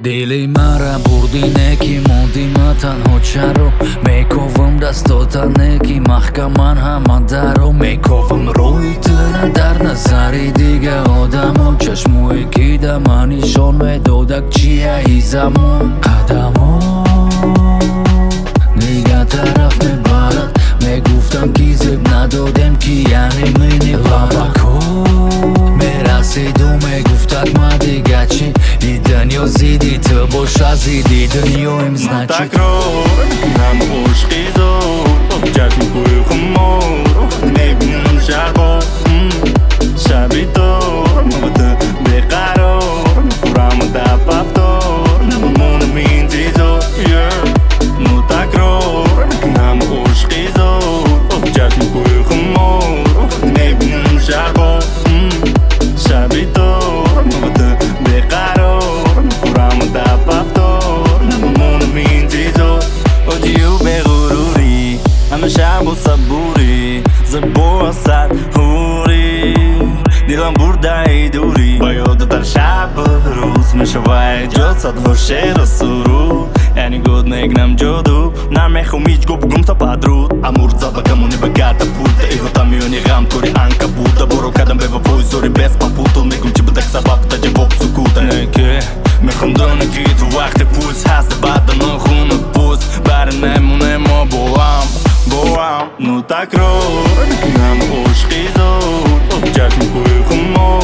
дили мара бурди неки монди ма танҳо чаро мековам дастота неки маҳкаман ҳама даро мековам рӯи тӯна дар назари дига одамо чашмое ки да ма нишон медодак чия и замон қадамо нига тарафа Ζεύω πως αζητήτων Μου τα κροώ Να μου χωρίζει η ζωή Ωχ, τζάχνει που έχω μόνο Ναι, γνωρίζω σαρβό Μμμ, Μου δε, δε χαρώ Μου Να μου Μου τα Να μου Мешам го са бури За боа са хури Дилам бурда и дури Бајо да тарша рус Мешавае джот сад хоше да суру Ени год не гнам джоду На меху мич го бугум са падрут Амур за каму не бегата пута И хотам и он е гам кори анка бута Боро кадам бе во зори без папа Ну так роб, нам уж кизо, обтяг мукую хумор